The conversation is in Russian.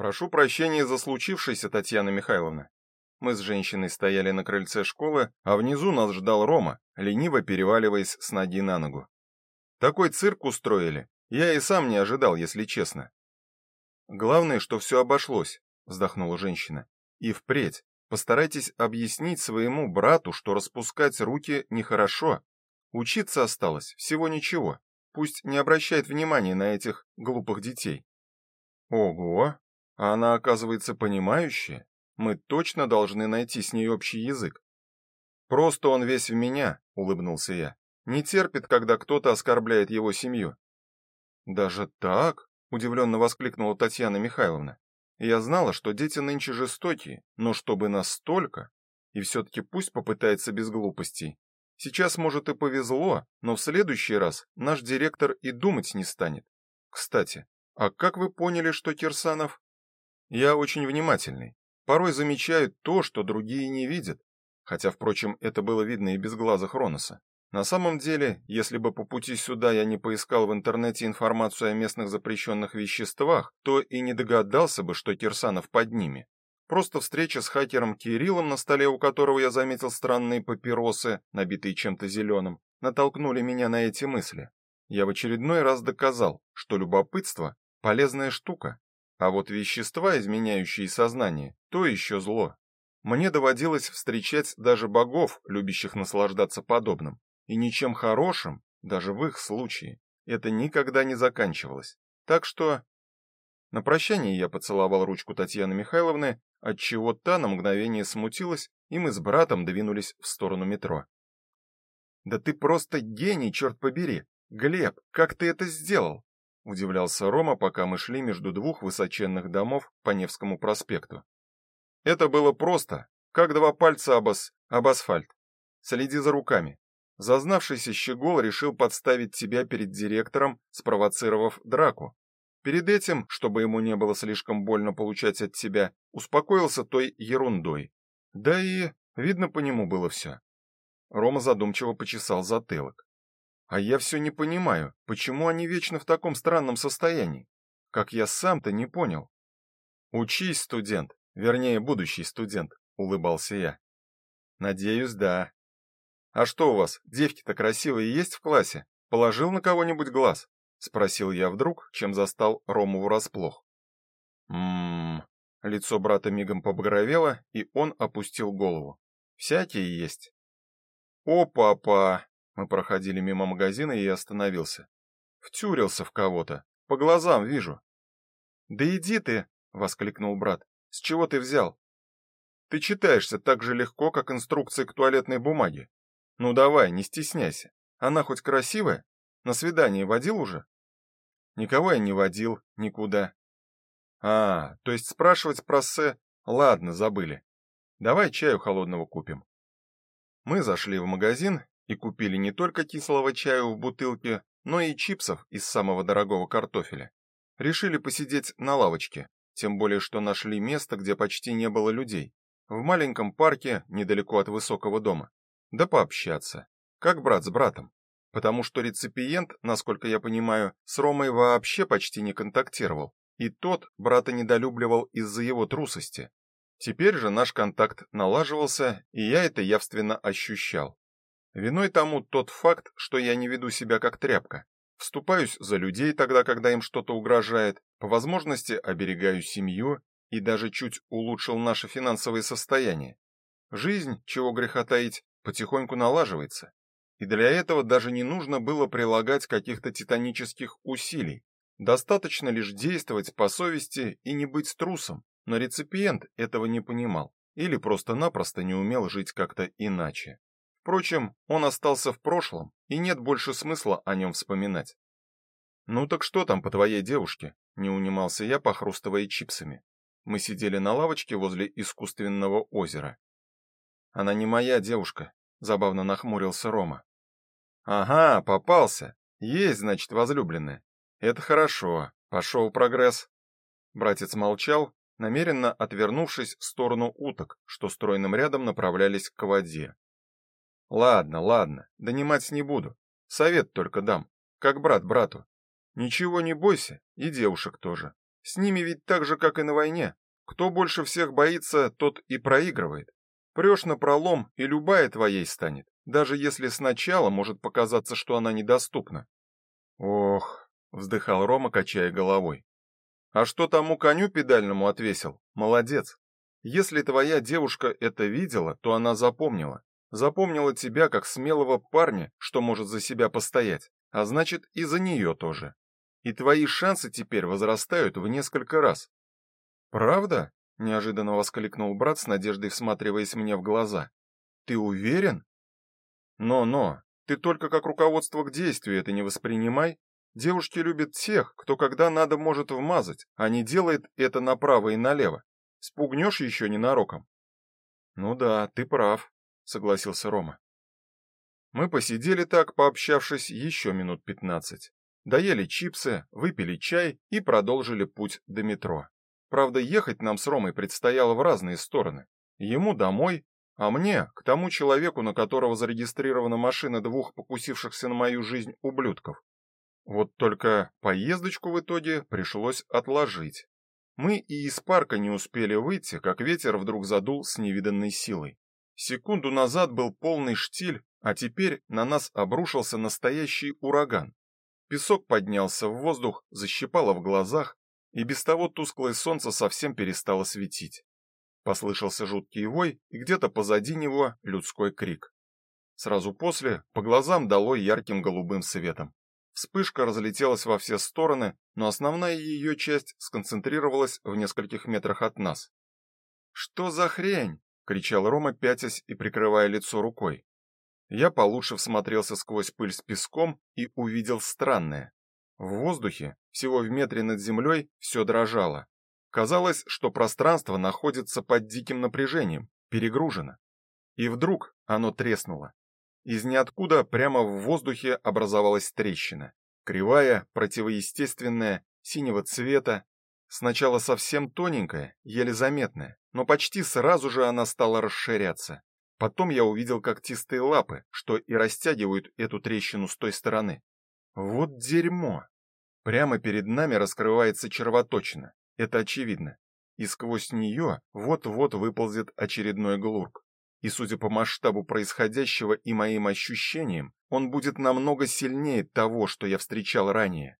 Прошу прощения за случившееся, Татьяна Михайловна. Мы с женщиной стояли на крыльце школы, а внизу нас ждал Рома, лениво переваливаясь с ноги на ногу. Такой цирк устроили. Я и сам не ожидал, если честно. Главное, что все обошлось, вздохнула женщина. И впредь постарайтесь объяснить своему брату, что распускать руки нехорошо. Учиться осталось всего ничего. Пусть не обращает внимания на этих глупых детей. Ого, а она, оказывается, понимающая. Мы точно должны найти с ней общий язык. Просто он весь в меня, улыбнулся я. Не терпит, когда кто-то оскорбляет его семью. Даже так? удивленно воскликнула Татьяна Михайловна. Я знала, что дети нынче жестокие, но чтобы настолько, и все таки пусть попытается без глупостей. Сейчас, может, и повезло, но в следующий раз наш директор и думать не станет. Кстати, а как вы поняли, что Кирсанов я очень внимательный. Порой замечаю то, что другие не видят. Хотя, впрочем, это было видно и без глаза Хроноса. На самом деле, если бы по пути сюда я не поискал в интернете информацию о местных запрещенных веществах, то и не догадался бы, что Кирсанов под ними. Просто встреча с хакером Кириллом, на столе у которого я заметил странные папиросы, набитые чем-то зеленым, натолкнули меня на эти мысли. Я в очередной раз доказал, что любопытство полезная штука, а вот вещества, изменяющие сознание, то еще зло. Мне доводилось встречать даже богов, любящих наслаждаться подобным, и ничем хорошим, даже в их случае, это никогда не заканчивалось. Так что на прощание я поцеловал ручку Татьяны Михайловны, от чего та на мгновение смутилась, и мы с братом двинулись в сторону метро. Да ты просто гений, черт побери. Глеб, как ты это сделал? Удивлялся Рома, пока мы шли между двух высоченных домов по Невскому проспекту. Это было просто, как два пальца об, ас... об асфальт. Следи за руками. Зазнавшийся щегол решил подставить тебя перед директором, спровоцировав драку. Перед этим, чтобы ему не было слишком больно получать от тебя, успокоился той ерундой. Да и видно по нему было все. Рома задумчиво почесал затылок. А я все не понимаю, почему они вечно в таком странном состоянии? Как я сам-то не понял. Учись, студент, вернее, будущий студент, улыбался я. Надеюсь, да. А что у вас, девки-то красивые есть в классе? Положил на кого-нибудь глаз? спросил я вдруг, чем застал Рому врасплох. Мм. Лицо брата мигом побагровело, и он опустил голову. Всякие есть. О, папа, мы проходили мимо магазина, и остановился. Втюрился в кого-то. По глазам вижу. Да иди ты, воскликнул брат. С чего ты взял? Ты читаешься так же легко, как инструкции к туалетной бумаге. Ну давай, не стесняйся. Она хоть красивая? На свидание водил уже? Никого я не водил никуда. А, то есть спрашивать про Сэ, ладно, забыли. Давай чаю холодного купим. Мы зашли в магазин и купили не только кислого чаю в бутылке, но и чипсов из самого дорогого картофеля. Решили посидеть на лавочке, тем более что нашли место, где почти не было людей, в маленьком парке недалеко от высокого дома. Да пообщаться, как брат с братом, потому что реципиент, насколько я понимаю, с Ромой вообще почти не контактировал, и тот брата недолюбливал из-за его трусости. Теперь же наш контакт налаживался, и я это явственно ощущал. Виной тому тот факт, что я не веду себя как тряпка. Вступаюсь за людей тогда, когда им что-то угрожает, по возможности оберегаю семью и даже чуть улучшил наше финансовое состояние. Жизнь, чего греха таить, потихоньку налаживается. И для этого даже не нужно было прилагать каких-то титанических усилий. Достаточно лишь действовать по совести и не быть трусом. Но реципиент этого не понимал или просто-напросто не умел жить как-то иначе. Впрочем, он остался в прошлом, и нет больше смысла о нем вспоминать. Ну так что там по твоей девушке? не унимался я, похрустывая чипсами. Мы сидели на лавочке возле искусственного озера. Она не моя девушка, забавно нахмурился Рома. Ага, попался. Есть, значит, возлюбленная. Это хорошо. Пошел прогресс. Братец молчал, намеренно отвернувшись в сторону уток, что стройным рядом направлялись к воде. Ладно, ладно, донимать не буду. Совет только дам, как брат брату. Ничего не бойся, и девушек тоже. С ними ведь так же, как и на войне. Кто больше всех боится, тот и проигрывает. Прешь на пролом, и любая твоей станет, даже если сначала может показаться, что она недоступна. Ох, вздыхал Рома, качая головой. А что тому коню педальному отвесил? Молодец. Если твоя девушка это видела, то она запомнила. Запомнила тебя как смелого парня, что может за себя постоять, а значит и за нее тоже. И твои шансы теперь возрастают в несколько раз. Правда? неожиданно воскликнул брат с надеждой всматриваясь мне в глаза. Ты уверен? Но-но, ты только как руководство к действию это не воспринимай. Девушки любят тех, кто когда надо может вмазать, а не делает это направо и налево. Спугнешь еще ненароком. Ну да, ты прав, согласился Рома. Мы посидели так, пообщавшись еще минут пятнадцать. Доели чипсы, выпили чай и продолжили путь до метро. Правда, ехать нам с Ромой предстояло в разные стороны. Ему домой, а мне к тому человеку, на которого зарегистрирована машина двух покусившихся на мою жизнь ублюдков. Вот только поездочку в итоге пришлось отложить. Мы и из парка не успели выйти, как ветер вдруг задул с невиданной силой. Секунду назад был полный штиль, а теперь на нас обрушился настоящий ураган. Песок поднялся в воздух, защипало в глазах, и без того тусклое солнце совсем перестало светить. Послышался жуткий вой, и где-то позади него людской крик. Сразу после по глазам дало ярким голубым светом. Вспышка разлетелась во все стороны, но основная ее часть сконцентрировалась в нескольких метрах от нас. "Что за хрень?" Кричал Рома, пятясь и прикрывая лицо рукой. Я получше всмотрелся сквозь пыль с песком и увидел странное. В воздухе, всего в метре над землей, все дрожало. Казалось, что пространство находится под диким напряжением, перегружено. И вдруг оно треснуло. Из ниоткуда прямо в воздухе образовалась трещина, кривая, противоестественная, синего цвета, сначала совсем тоненькая, еле заметная, но почти сразу же она стала расширяться. Потом я увидел когтистые лапы, что и растягивают эту трещину с той стороны. Вот дерьмо. Прямо перед нами раскрывается червоточина. Это очевидно. И сквозь нее вот-вот выползет очередной глурк. И судя по масштабу происходящего и моим ощущениям, он будет намного сильнее того, что я встречал ранее.